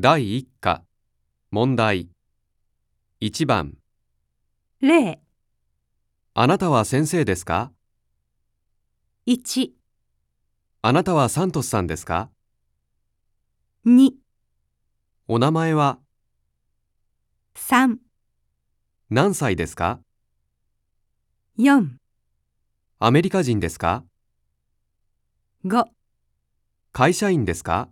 第1課。問題。1番。例、あなたは先生ですか？1、あなたはサントスさんですか？2、お名前は？3、何歳ですか？4、アメリカ人ですか？5会社員ですか？